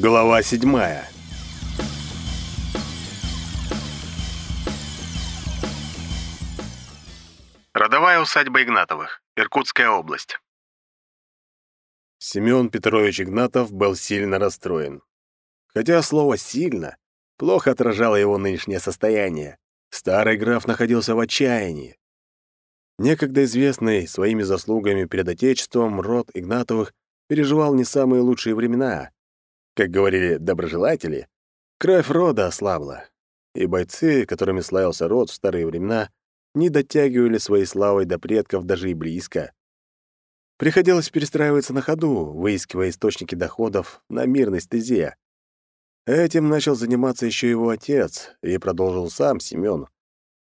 Глава седьмая. Родовая усадьба Игнатовых, Иркутская область. Семён Петрович Игнатов был сильно расстроен. Хотя слово «сильно» плохо отражало его нынешнее состояние. Старый граф находился в отчаянии. Некогда известный своими заслугами перед Отечеством род Игнатовых переживал не самые лучшие времена как говорили доброжелатели, кровь рода ослабла, и бойцы, которыми славился род в старые времена, не дотягивали своей славой до предков даже и близко. Приходилось перестраиваться на ходу, выискивая источники доходов на мирной стезе. Этим начал заниматься еще его отец и продолжил сам Семен,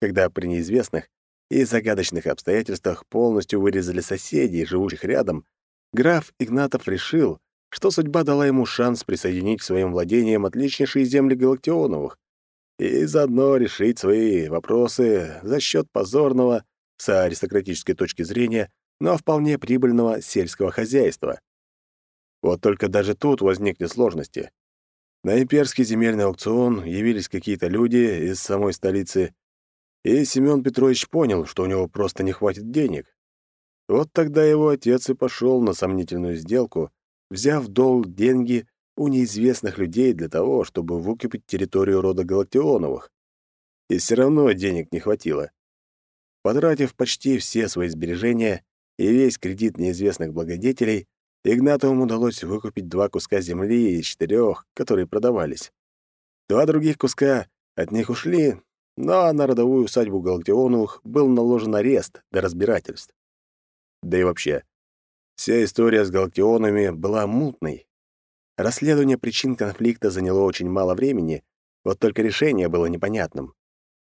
когда при неизвестных и загадочных обстоятельствах полностью вырезали соседей, живущих рядом, граф Игнатов решил, что судьба дала ему шанс присоединить к своим владениям отличнейшие земли Галактионовых и заодно решить свои вопросы за счет позорного, с аристократической точки зрения, но вполне прибыльного сельского хозяйства. Вот только даже тут возникли сложности. На имперский земельный аукцион явились какие-то люди из самой столицы, и Семён Петрович понял, что у него просто не хватит денег. Вот тогда его отец и пошел на сомнительную сделку, взяв долг деньги у неизвестных людей для того, чтобы выкупить территорию рода Галактионовых. И все равно денег не хватило. Потратив почти все свои сбережения и весь кредит неизвестных благодетелей, Игнатовым удалось выкупить два куска земли из четырех, которые продавались. Два других куска от них ушли, но на родовую усадьбу Галактионовых был наложен арест до разбирательств. Да и вообще, Вся история с Галкионами была мутной. Расследование причин конфликта заняло очень мало времени, вот только решение было непонятным.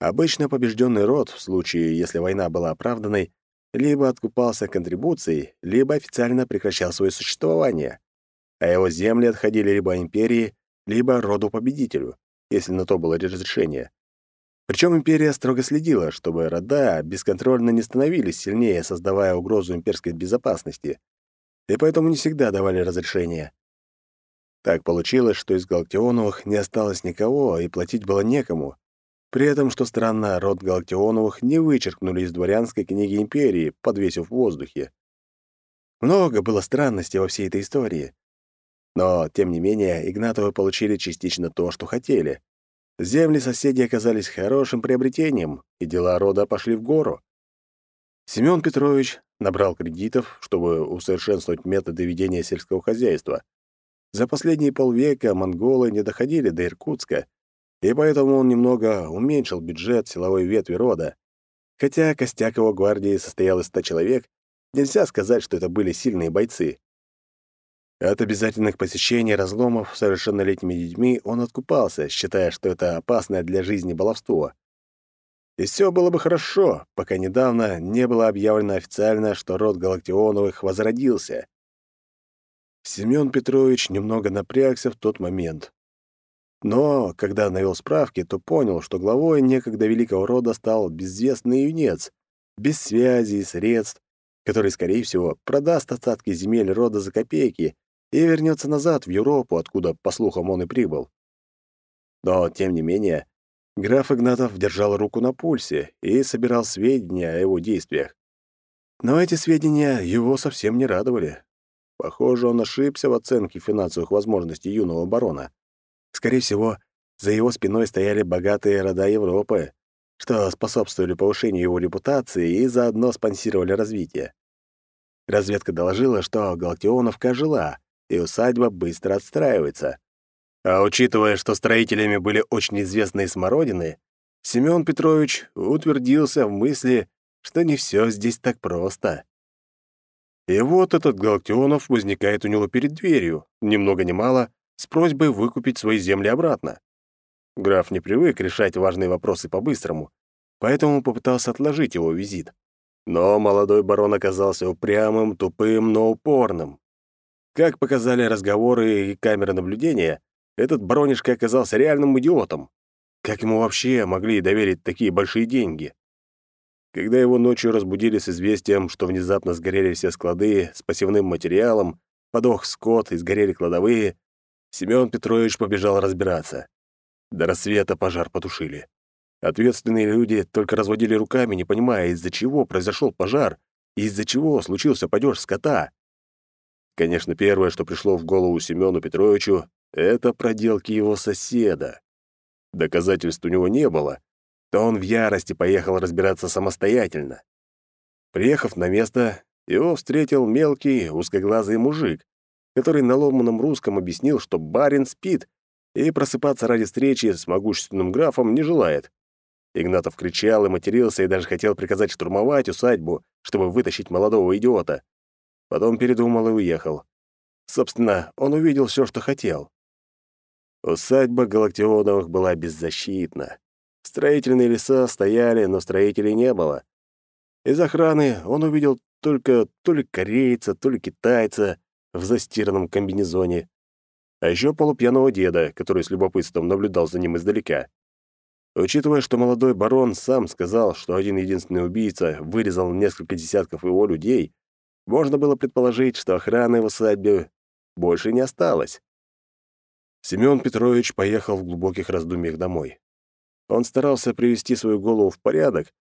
Обычно побежденный род, в случае, если война была оправданной, либо откупался контрибуцией, либо официально прекращал свое существование, а его земли отходили либо империи, либо роду-победителю, если на то было разрешение. Причем империя строго следила, чтобы рода бесконтрольно не становились сильнее, создавая угрозу имперской безопасности и поэтому не всегда давали разрешение. Так получилось, что из Галактионовых не осталось никого, и платить было некому. При этом, что странно, род Галактионовых не вычеркнули из дворянской книги империи, подвесив в воздухе. Много было странностей во всей этой истории. Но, тем не менее, Игнатовы получили частично то, что хотели. Земли соседей оказались хорошим приобретением, и дела рода пошли в гору. Семён Петрович набрал кредитов, чтобы усовершенствовать методы ведения сельского хозяйства. За последние полвека монголы не доходили до Иркутска, и поэтому он немного уменьшил бюджет силовой ветви рода. Хотя костяк его гвардии состоял из ста человек, нельзя сказать, что это были сильные бойцы. От обязательных посещений разломов совершеннолетними детьми он откупался, считая, что это опасное для жизни баловство. И все было бы хорошо, пока недавно не было объявлено официально, что род Галактионовых возродился. Семен Петрович немного напрягся в тот момент. Но, когда навел справки, то понял, что главой некогда великого рода стал безвестный юнец, без связи и средств, который, скорее всего, продаст остатки земель рода за копейки и вернется назад в Европу, откуда, по слухам, он и прибыл. Но, тем не менее, Граф Игнатов держал руку на пульсе и собирал сведения о его действиях. Но эти сведения его совсем не радовали. Похоже, он ошибся в оценке финансовых возможностей юного барона. Скорее всего, за его спиной стояли богатые рода Европы, что способствовали повышению его репутации и заодно спонсировали развитие. Разведка доложила, что Галактионовка жила, и усадьба быстро отстраивается. А учитывая, что строителями были очень известные смородины, Семён Петрович утвердился в мысли, что не всё здесь так просто. И вот этот Галактионов возникает у него перед дверью, ни много ни мало, с просьбой выкупить свои земли обратно. Граф не привык решать важные вопросы по-быстрому, поэтому попытался отложить его визит. Но молодой барон оказался упрямым, тупым, но упорным. Как показали разговоры и камеры наблюдения, этот баронишка оказался реальным идиотом. Как ему вообще могли доверить такие большие деньги? Когда его ночью разбудили с известием, что внезапно сгорели все склады с пассивным материалом, подох скот и сгорели кладовые, Семён Петрович побежал разбираться. До рассвета пожар потушили. Ответственные люди только разводили руками, не понимая, из-за чего произошел пожар и из-за чего случился падеж скота. Конечно, первое, что пришло в голову Семену Петровичу, это проделки его соседа. Доказательств у него не было, то он в ярости поехал разбираться самостоятельно. Приехав на место, его встретил мелкий, узкоглазый мужик, который на ломаном русском объяснил, что барин спит и просыпаться ради встречи с могущественным графом не желает. Игнатов кричал и матерился, и даже хотел приказать штурмовать усадьбу, чтобы вытащить молодого идиота. Потом передумал и уехал. Собственно, он увидел все, что хотел. Усадьба Галактионовых была беззащитна. Строительные леса стояли, но строителей не было. Из охраны он увидел только то ли корейца, то ли китайца в застиранном комбинезоне, а еще полупьяного деда, который с любопытством наблюдал за ним издалека. Учитывая, что молодой барон сам сказал, что один единственный убийца вырезал несколько десятков его людей, можно было предположить, что охраны в усадьбе больше не осталось. Семён Петрович поехал в глубоких раздумьях домой. Он старался привести свою голову в порядок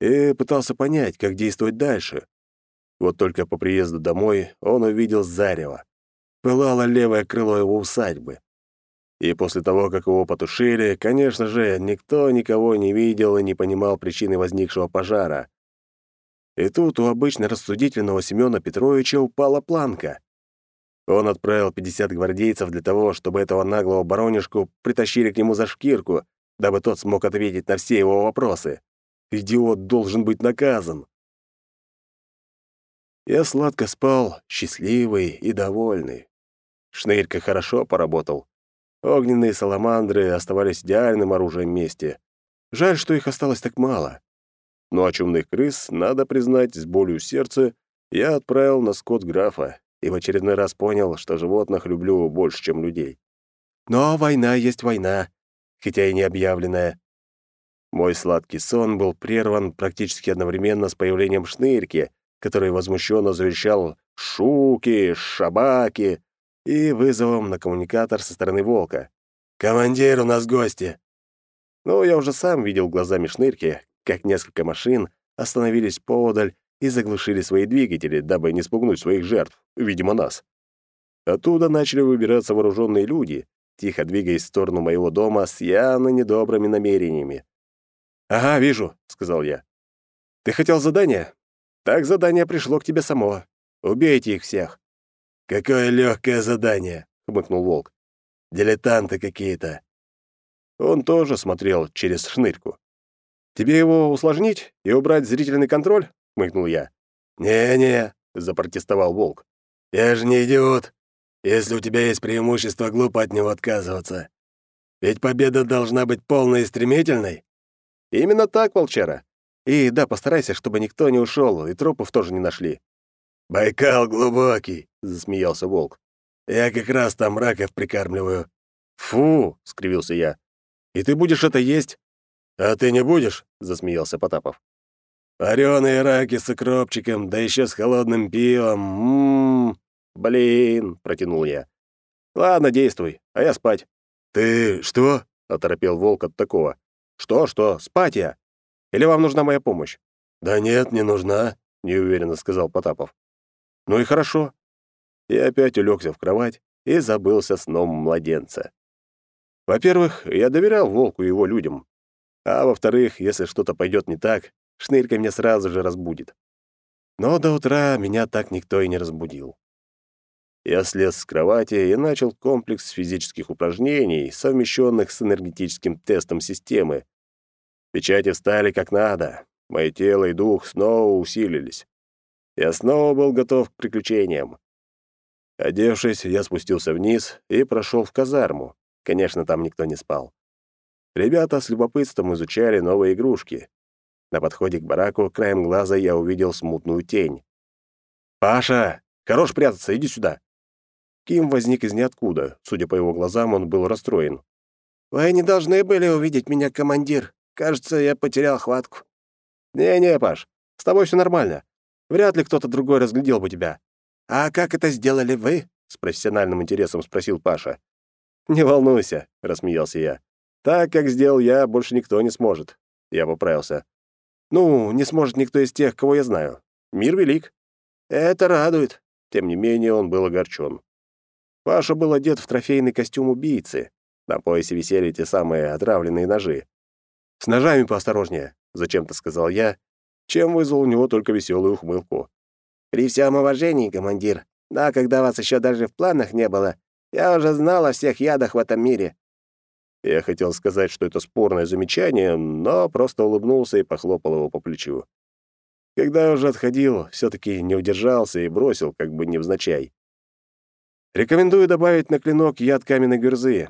и пытался понять, как действовать дальше. Вот только по приезду домой он увидел зарево. Пылало левое крыло его усадьбы. И после того, как его потушили, конечно же, никто никого не видел и не понимал причины возникшего пожара. И тут у обычно рассудительного Семёна Петровича упала планка. Он отправил 50 гвардейцев для того, чтобы этого наглого баронишку притащили к нему за шкирку, дабы тот смог ответить на все его вопросы. Идиот должен быть наказан. Я сладко спал, счастливый и довольный. Шнырька хорошо поработал. Огненные саламандры оставались идеальным оружием мести. Жаль, что их осталось так мало. Но о чумных крыс, надо признать, с болью сердца я отправил на скот графа, и в очередной раз понял, что животных люблю больше, чем людей. Но война есть война, хотя и не объявленная. Мой сладкий сон был прерван практически одновременно с появлением шнырки, который возмущенно завещал «Шуки! Шабаки!» и вызовом на коммуникатор со стороны волка. «Командир, у нас гости!» Ну, я уже сам видел глазами шнырки, как несколько машин остановились поодаль и заглушили свои двигатели, дабы не спугнуть своих жертв, видимо, нас. Оттуда начали выбираться вооруженные люди, тихо двигаясь в сторону моего дома с явно недобрыми намерениями. «Ага, вижу», — сказал я. «Ты хотел задание? Так задание пришло к тебе само. Убейте их всех». «Какое легкое задание», — хмыкнул волк. «Дилетанты какие-то». Он тоже смотрел через шнырьку. «Тебе его усложнить и убрать зрительный контроль?» хмыкнул я. «Не-не», — запротестовал волк. «Я же не идиот. Если у тебя есть преимущество, глупо от него отказываться. Ведь победа должна быть полной и стремительной». «Именно так, волчара. И да, постарайся, чтобы никто не ушел, и трупов тоже не нашли». «Байкал глубокий», — засмеялся волк. «Я как раз там раков прикармливаю». «Фу!» — скривился я. «И ты будешь это есть?» «А ты не будешь?» — засмеялся Потапов. Варёные раки с укропчиком, да еще с холодным пивом. М -м. Блин, протянул я. Ладно, действуй, а я спать. Ты что? оторопел волк от такого. Что, что, спать я? Или вам нужна моя помощь? Да нет, не нужна, неуверенно сказал Потапов. Ну и хорошо. И опять улегся в кровать и забылся сном младенца. Во-первых, я доверял волку и его людям. А во-вторых, если что-то пойдет не так, Шнырька меня сразу же разбудит. Но до утра меня так никто и не разбудил. Я слез с кровати и начал комплекс физических упражнений, совмещенных с энергетическим тестом системы. Печати встали как надо. Мои тело и дух снова усилились. Я снова был готов к приключениям. Одевшись, я спустился вниз и прошел в казарму. Конечно, там никто не спал. Ребята с любопытством изучали новые игрушки. На подходе к бараку краем глаза я увидел смутную тень. «Паша! Хорош прятаться, иди сюда!» Ким возник из ниоткуда. Судя по его глазам, он был расстроен. «Вы не должны были увидеть меня, командир. Кажется, я потерял хватку». «Не-не, Паш, с тобой все нормально. Вряд ли кто-то другой разглядел бы тебя». «А как это сделали вы?» — с профессиональным интересом спросил Паша. «Не волнуйся», — рассмеялся я. «Так, как сделал я, больше никто не сможет». Я поправился. Ну, не сможет никто из тех, кого я знаю. Мир велик. Это радует. Тем не менее, он был огорчен. Паша был одет в трофейный костюм убийцы. На поясе висели те самые отравленные ножи. «С ножами поосторожнее», — зачем-то сказал я, чем вызвал у него только веселую ухмылку. «При всем уважении, командир, да, когда вас еще даже в планах не было, я уже знал о всех ядах в этом мире. Я хотел сказать, что это спорное замечание, но просто улыбнулся и похлопал его по плечу. Когда уже отходил, все таки не удержался и бросил, как бы невзначай. Рекомендую добавить на клинок яд каменной герзы.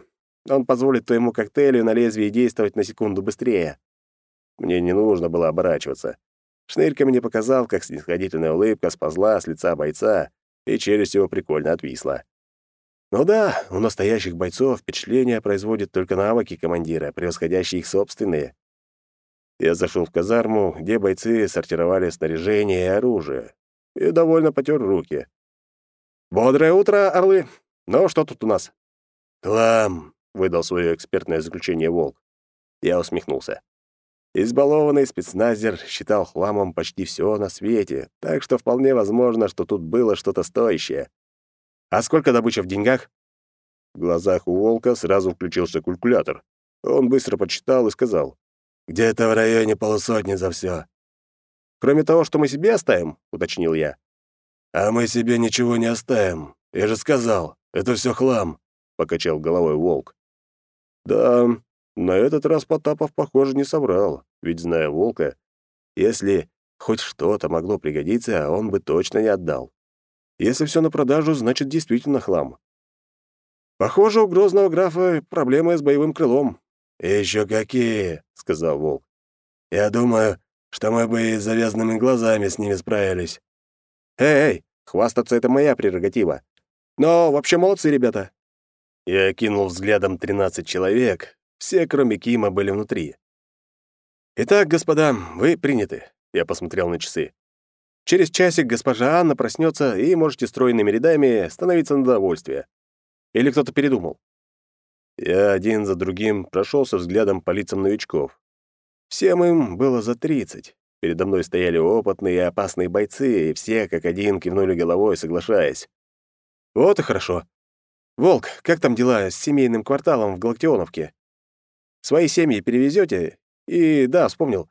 Он позволит твоему коктейлю на лезвии действовать на секунду быстрее. Мне не нужно было оборачиваться. Шнырька мне показал, как снисходительная улыбка сползла с лица бойца, и челюсть его прикольно отвисла. Ну да, у настоящих бойцов впечатление производят только навыки командира, превосходящие их собственные. Я зашел в казарму, где бойцы сортировали снаряжение и оружие, и довольно потер руки. «Бодрое утро, орлы! Ну, что тут у нас?» «Хлам!» — выдал свое экспертное заключение Волк. Я усмехнулся. Избалованный спецназер считал хламом почти все на свете, так что вполне возможно, что тут было что-то стоящее. А сколько добыча в деньгах?» В глазах у волка сразу включился калькулятор. Он быстро подсчитал и сказал. «Где-то в районе полусотни за все. «Кроме того, что мы себе оставим?» — уточнил я. «А мы себе ничего не оставим. Я же сказал, это все хлам», — покачал головой волк. «Да, на этот раз Потапов, похоже, не соврал, ведь, зная волка, если хоть что-то могло пригодиться, он бы точно не отдал. Если все на продажу, значит, действительно хлам. Похоже, у грозного графа проблемы с боевым крылом. Еще какие, сказал волк. Я думаю, что мы бы и с завязанными глазами с ними справились. Эй, эй, хвастаться это моя прерогатива. Но вообще молодцы, ребята. Я кинул взглядом 13 человек. Все, кроме Кима, были внутри. «Итак, господа, вы приняты», — я посмотрел на часы. Через часик госпожа Анна проснется, и можете стройными рядами становиться на довольствие. Или кто-то передумал?» Я один за другим прошелся взглядом по лицам новичков. Всем им было за тридцать. Передо мной стояли опытные и опасные бойцы, и все как один кивнули головой, соглашаясь. «Вот и хорошо. Волк, как там дела с семейным кварталом в Галактионовке? Свои семьи перевезете? И да, вспомнил,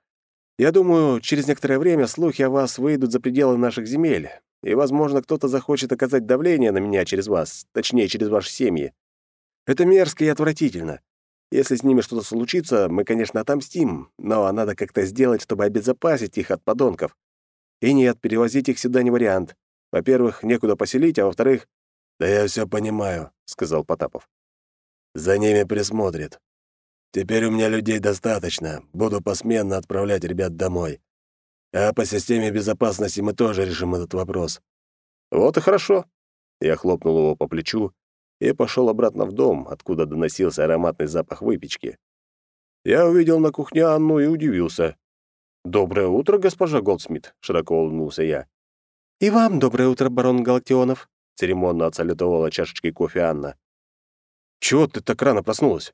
я думаю, через некоторое время слухи о вас выйдут за пределы наших земель, и, возможно, кто-то захочет оказать давление на меня через вас, точнее, через ваши семьи. Это мерзко и отвратительно. Если с ними что-то случится, мы, конечно, отомстим, но надо как-то сделать, чтобы обезопасить их от подонков. И нет, перевозить их сюда не вариант. Во-первых, некуда поселить, а во-вторых... «Да я все понимаю», — сказал Потапов. «За ними присмотрит. Теперь у меня людей достаточно. Буду посменно отправлять ребят домой. А по системе безопасности мы тоже решим этот вопрос». «Вот и хорошо». Я хлопнул его по плечу и пошел обратно в дом, откуда доносился ароматный запах выпечки. Я увидел на кухне Анну и удивился. «Доброе утро, госпожа Голдсмит», — широко улыбнулся я. «И вам доброе утро, барон Галактионов», — церемонно отсалютовала чашечкой кофе Анна. «Чего ты так рано проснулась?»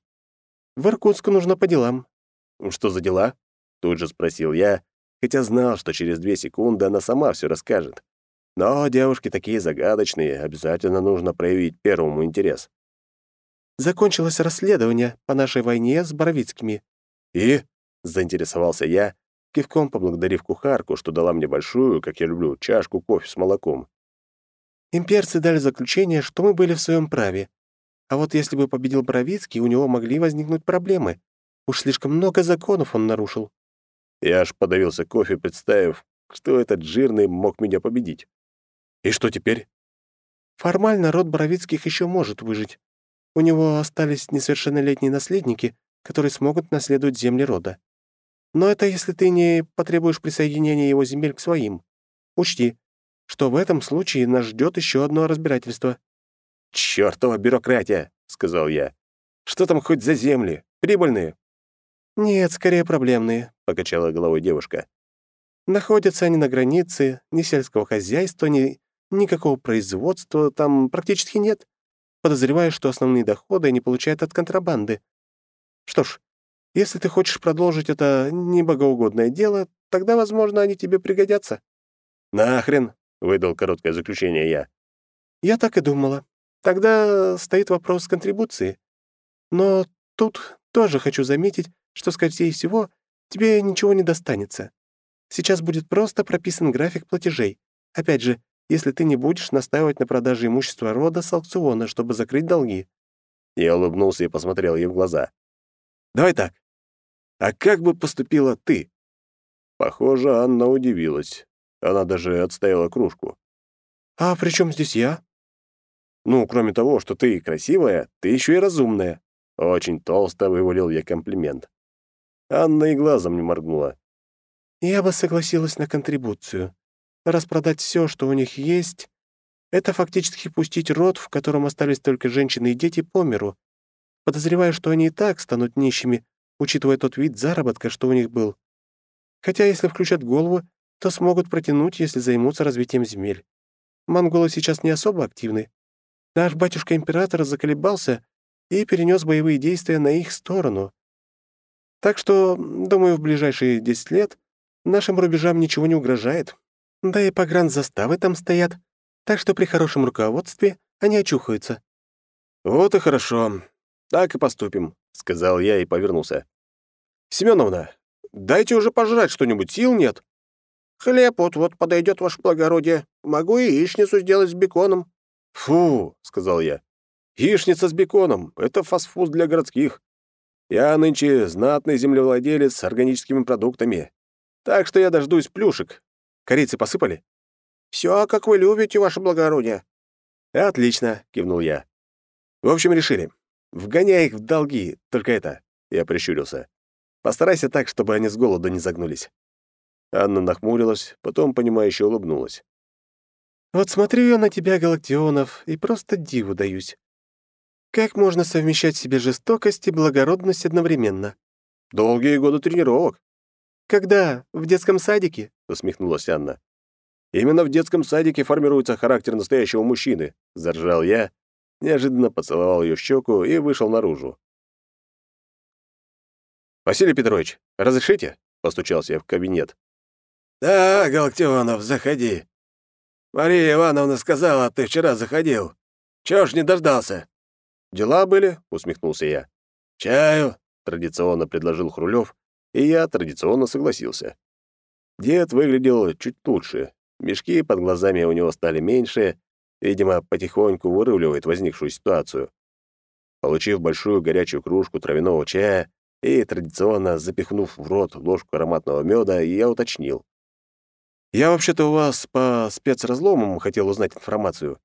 В Иркутск нужно по делам». «Что за дела?» — тут же спросил я, хотя знал, что через две секунды она сама все расскажет. Но девушки такие загадочные, обязательно нужно проявить первому интерес. «Закончилось расследование по нашей войне с Боровицкими». «И?» — заинтересовался я, кивком поблагодарив кухарку, что дала мне большую, как я люблю, чашку кофе с молоком. «Имперцы дали заключение, что мы были в своем праве, а вот если бы победил Бровицкий, у него могли возникнуть проблемы. Уж слишком много законов он нарушил. Я аж подавился кофе, представив, что этот жирный мог меня победить. И что теперь? Формально род Боровицких еще может выжить. У него остались несовершеннолетние наследники, которые смогут наследовать земли рода. Но это если ты не потребуешь присоединения его земель к своим. Учти, что в этом случае нас ждет еще одно разбирательство. «Чёртова бюрократия!» — сказал я. «Что там хоть за земли? Прибыльные?» «Нет, скорее проблемные», — покачала головой девушка. «Находятся они на границе, ни сельского хозяйства, ни никакого производства там практически нет. Подозреваю, что основные доходы они получают от контрабанды. Что ж, если ты хочешь продолжить это небогоугодное дело, тогда, возможно, они тебе пригодятся». «Нахрен!» — выдал короткое заключение я. «Я так и думала», Тогда стоит вопрос с контрибуцией, Но тут тоже хочу заметить, что, скорее всего, тебе ничего не достанется. Сейчас будет просто прописан график платежей. Опять же, если ты не будешь настаивать на продаже имущества рода с аукциона, чтобы закрыть долги». Я улыбнулся и посмотрел ей в глаза. «Давай так. А как бы поступила ты?» Похоже, Анна удивилась. Она даже отставила кружку. «А при чем здесь я?» Ну, кроме того, что ты красивая, ты еще и разумная». Очень толсто вывалил я комплимент. Анна и глазом не моргнула. «Я бы согласилась на контрибуцию. Распродать все, что у них есть, это фактически пустить род, в котором остались только женщины и дети, по миру. Подозреваю, что они и так станут нищими, учитывая тот вид заработка, что у них был. Хотя, если включат голову, то смогут протянуть, если займутся развитием земель. Монголы сейчас не особо активны, Наш батюшка-император заколебался и перенес боевые действия на их сторону. Так что, думаю, в ближайшие 10 лет нашим рубежам ничего не угрожает. Да и погранзаставы там стоят, так что при хорошем руководстве они очухаются». «Вот и хорошо. Так и поступим», — сказал я и повернулся. «Семеновна, дайте уже пожрать что-нибудь, сил нет». «Хлеб вот-вот подойдет, ваше благородие. Могу и яичницу сделать с беконом», «Фу!» — сказал я. «Яичница с беконом — это фастфуд для городских. Я нынче знатный землевладелец с органическими продуктами. Так что я дождусь плюшек. Корицы посыпали?» «Все, как вы любите, ваше благородие». «Отлично!» — кивнул я. «В общем, решили. Вгоняй их в долги, только это...» — я прищурился. «Постарайся так, чтобы они с голоду не загнулись». Анна нахмурилась, потом, понимающе улыбнулась. Вот смотрю я на тебя, Галактионов, и просто диву даюсь. Как можно совмещать в себе жестокость и благородность одновременно? Долгие годы тренировок. Когда? В детском садике? усмехнулась Анна. Именно в детском садике формируется характер настоящего мужчины, заржал я, неожиданно поцеловал ее щеку и вышел наружу. «Василий Петрович, разрешите?» — постучался я в кабинет. «Да, Галактионов, заходи», Мария Ивановна сказала, «А ты вчера заходил. Чего ж не дождался?» «Дела были?» — усмехнулся я. «Чаю», — традиционно предложил Хрулев, и я традиционно согласился. Дед выглядел чуть лучше. Мешки под глазами у него стали меньше, видимо, потихоньку вырывливает возникшую ситуацию. Получив большую горячую кружку травяного чая и традиционно запихнув в рот ложку ароматного меда, я уточнил. Я вообще-то у вас по спецразломам хотел узнать информацию.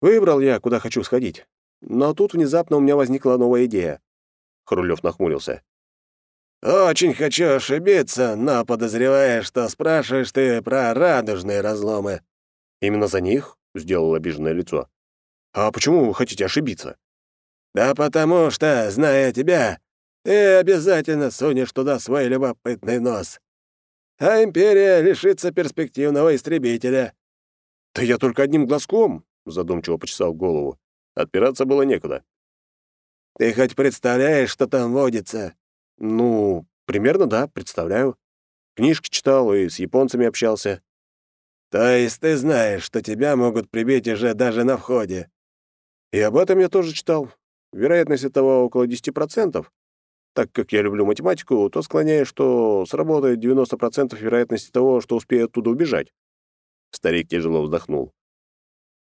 Выбрал я, куда хочу сходить. Но тут внезапно у меня возникла новая идея. Хрулев нахмурился. «Очень хочу ошибиться, но подозревая, что спрашиваешь ты про радужные разломы». «Именно за них?» — сделал обиженное лицо. «А почему вы хотите ошибиться?» «Да потому что, зная тебя, ты обязательно сунешь туда свой любопытный нос а империя лишится перспективного истребителя». «Да я только одним глазком», — задумчиво почесал голову. Отпираться было некуда. «Ты хоть представляешь, что там водится?» «Ну, примерно, да, представляю. Книжки читал и с японцами общался». «То есть ты знаешь, что тебя могут прибить уже даже на входе?» «И об этом я тоже читал. Вероятность этого около 10%. Так как я люблю математику, то склоняюсь, что сработает 90% вероятности того, что успею оттуда убежать». Старик тяжело вздохнул.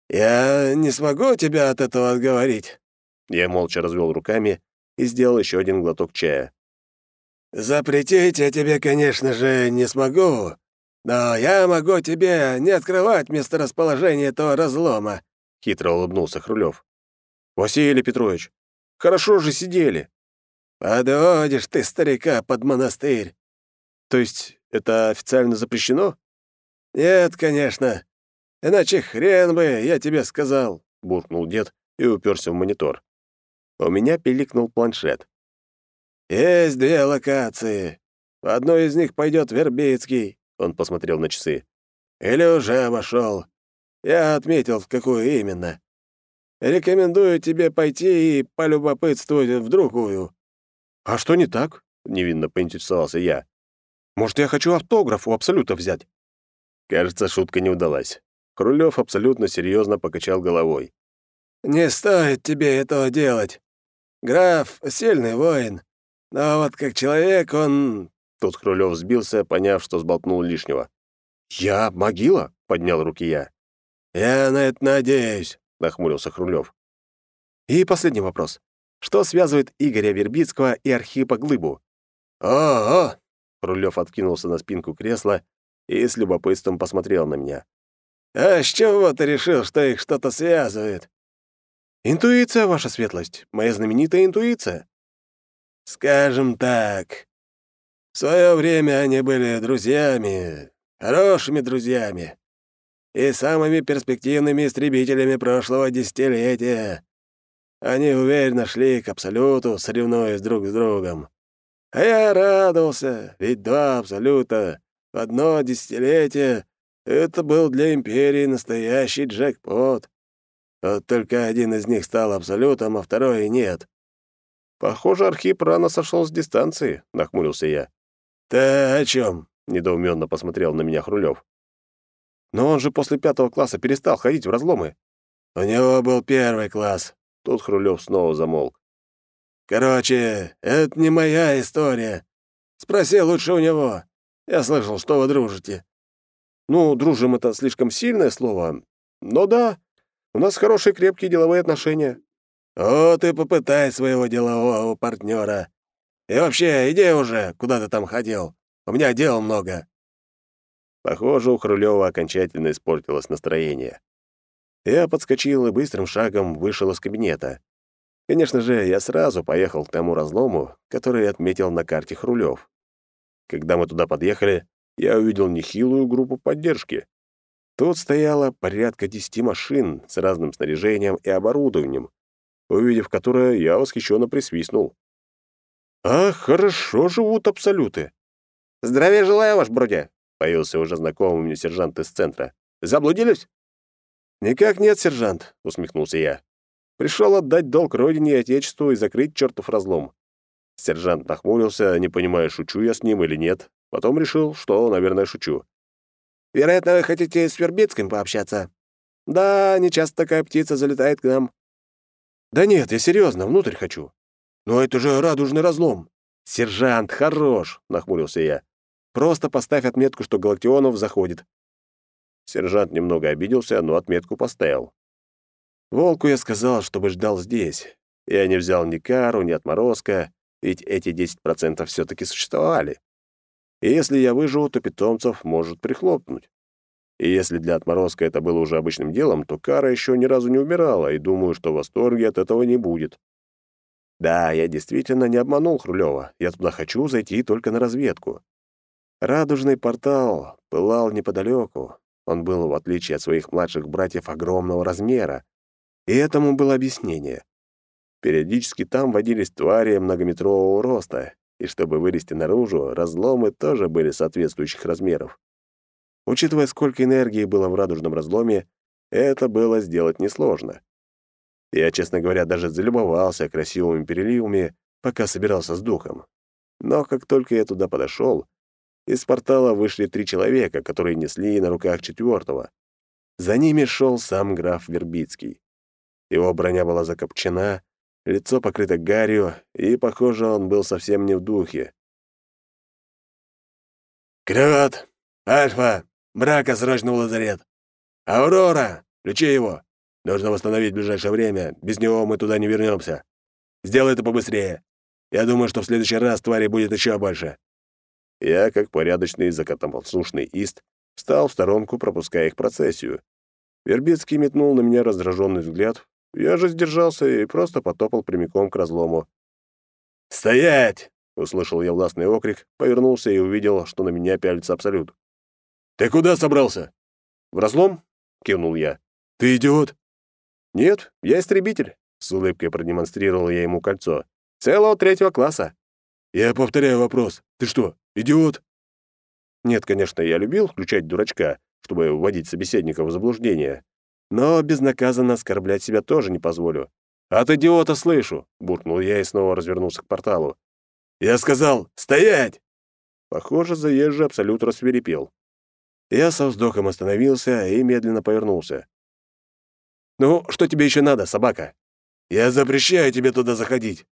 «Я не смогу тебя от этого отговорить». Я молча развел руками и сделал еще один глоток чая. «Запретить я тебе, конечно же, не смогу, но я могу тебе не открывать месторасположение этого разлома», — хитро улыбнулся Хрулев. «Василий Петрович, хорошо же сидели. «Подводишь ты старика под монастырь!» «То есть это официально запрещено?» «Нет, конечно. Иначе хрен бы, я тебе сказал!» — буркнул дед и уперся в монитор. У меня пиликнул планшет. «Есть две локации. В одной из них пойдет Вербицкий», — он посмотрел на часы. «Или уже обошел. Я отметил, в какую именно. Рекомендую тебе пойти и полюбопытствовать в другую. «А что не так?» — невинно поинтересовался я. «Может, я хочу автограф у Абсолюта взять?» Кажется, шутка не удалась. Крулёв абсолютно серьезно покачал головой. «Не стоит тебе этого делать. Граф — сильный воин, но вот как человек он...» Тут Крулёв сбился, поняв, что сболтнул лишнего. «Я могила?» — поднял руки я. «Я на это надеюсь», — нахмурился Хрулёв. «И последний вопрос. Что связывает Игоря Вербицкого и Архипа Глыбу? «А-а-а!» Рулев откинулся на спинку кресла и с любопытством посмотрел на меня. «А с чего ты решил, что их что-то связывает?» «Интуиция, ваша светлость, моя знаменитая интуиция». «Скажем так, в свое время они были друзьями, хорошими друзьями и самыми перспективными истребителями прошлого десятилетия. Они уверенно шли к Абсолюту, соревнуясь друг с другом. А я радовался, ведь два Абсолюта в одно десятилетие — это был для Империи настоящий джекпот. Вот только один из них стал Абсолютом, а второй — нет. «Похоже, Архип рано сошел с дистанции», — нахмурился я. «Ты о чем? недоуменно посмотрел на меня Хрулев. «Но он же после пятого класса перестал ходить в разломы». «У него был первый класс, Тут Хрулев снова замолк. «Короче, это не моя история. Спроси лучше у него. Я слышал, что вы дружите». «Ну, дружим — это слишком сильное слово. Но да, у нас хорошие крепкие деловые отношения». «Вот и попытай своего делового партнера. И вообще, иди уже, куда ты там ходил. У меня дел много». Похоже, у Хрулева окончательно испортилось настроение. Я подскочил и быстрым шагом вышел из кабинета. Конечно же, я сразу поехал к тому разлому, который отметил на карте Хрулев. Когда мы туда подъехали, я увидел нехилую группу поддержки. Тут стояло порядка десяти машин с разным снаряжением и оборудованием, увидев которое, я восхищенно присвистнул. «А, хорошо живут абсолюты!» «Здравия желаю, ваш бродя!» — появился уже знакомый мне сержант из центра. «Заблудились?» «Никак нет, сержант», — усмехнулся я. «Пришел отдать долг родине и отечеству и закрыть чертов разлом». Сержант нахмурился, не понимая, шучу я с ним или нет. Потом решил, что, наверное, шучу. «Вероятно, вы хотите с Вербицким пообщаться?» «Да, не часто такая птица залетает к нам». «Да нет, я серьезно, внутрь хочу». «Но это же радужный разлом». «Сержант, хорош!» — нахмурился я. «Просто поставь отметку, что Галактионов заходит. Сержант немного обиделся, но отметку поставил. Волку я сказал, чтобы ждал здесь. Я не взял ни кару, ни отморозка, ведь эти 10% все-таки существовали. И если я выживу, то питомцев может прихлопнуть. И если для отморозка это было уже обычным делом, то кара еще ни разу не умирала, и думаю, что восторги от этого не будет. Да, я действительно не обманул Хрулева. Я туда хочу зайти только на разведку. Радужный портал пылал неподалеку, он был, в отличие от своих младших братьев, огромного размера. И этому было объяснение. Периодически там водились твари многометрового роста, и чтобы вылезти наружу, разломы тоже были соответствующих размеров. Учитывая, сколько энергии было в радужном разломе, это было сделать несложно. Я, честно говоря, даже залюбовался красивыми переливами, пока собирался с духом. Но как только я туда подошел, из портала вышли три человека, которые несли на руках четвертого. За ними шел сам граф Вербицкий. Его броня была закопчена, лицо покрыто гарью, и, похоже, он был совсем не в духе. «Креват! Альфа! Брака срочно в лазарет! Аврора! Включи его! Нужно восстановить в ближайшее время, без него мы туда не вернемся. Сделай это побыстрее. Я думаю, что в следующий раз твари будет еще больше. Я, как порядочный законопослушный ист, встал в сторонку, пропуская их процессию. Вербицкий метнул на меня раздраженный взгляд. Я же сдержался и просто потопал прямиком к разлому. «Стоять!» — услышал я властный окрик, повернулся и увидел, что на меня пялится абсолют. «Ты куда собрался?» «В разлом?» — кивнул я. «Ты идиот?» «Нет, я истребитель», — с улыбкой продемонстрировал я ему кольцо. «Целого третьего класса». Я повторяю вопрос. Ты что, идиот? Нет, конечно, я любил включать дурачка, чтобы вводить собеседника в заблуждение. Но безнаказанно оскорблять себя тоже не позволю. «От идиота слышу!» — буркнул я и снова развернулся к порталу. «Я сказал, стоять!» Похоже, заезжий абсолютно рассверепел. Я со вздохом остановился и медленно повернулся. «Ну, что тебе еще надо, собака?» «Я запрещаю тебе туда заходить».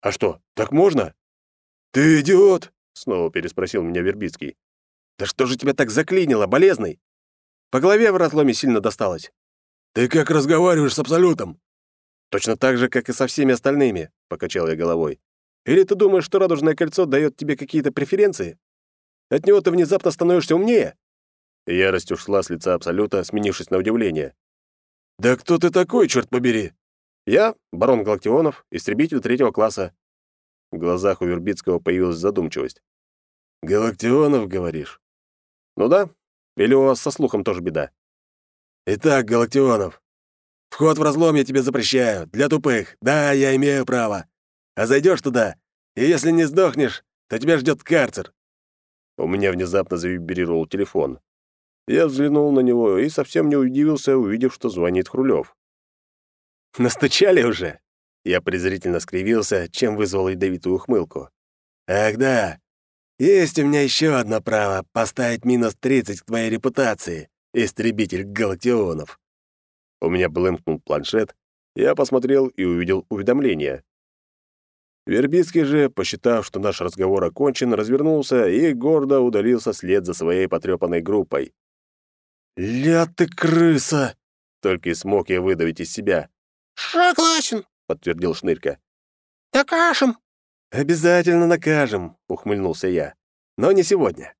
«А что, так можно?» «Ты идиот?» — снова переспросил меня Вербицкий. «Да что же тебя так заклинило, болезный? По голове в разломе сильно досталось». «Ты как разговариваешь с Абсолютом?» «Точно так же, как и со всеми остальными», — покачал я головой. «Или ты думаешь, что Радужное кольцо дает тебе какие-то преференции? От него ты внезапно становишься умнее?» Ярость ушла с лица Абсолюта, сменившись на удивление. «Да кто ты такой, черт побери?» «Я — барон Галактионов, истребитель третьего класса. В глазах у Вербицкого появилась задумчивость. «Галактионов, говоришь?» «Ну да. Или у вас со слухом тоже беда?» «Итак, Галактионов, вход в разлом я тебе запрещаю. Для тупых. Да, я имею право. А зайдешь туда, и если не сдохнешь, то тебя ждет карцер». У меня внезапно завибрировал телефон. Я взглянул на него и совсем не удивился, увидев, что звонит Хрулев. «Настучали уже?» Я презрительно скривился, чем вызвал ядовитую ухмылку. «Ах да! Есть у меня еще одно право поставить минус 30 к твоей репутации, истребитель галактионов!» У меня блымкнул планшет, я посмотрел и увидел уведомление. Вербицкий же, посчитав, что наш разговор окончен, развернулся и гордо удалился след за своей потрепанной группой. «Ля ты крыса!» — только и смог я выдавить из себя. «Согласен!» подтвердил Шнырька. «Накажем!» «Обязательно накажем!» — ухмыльнулся я. «Но не сегодня».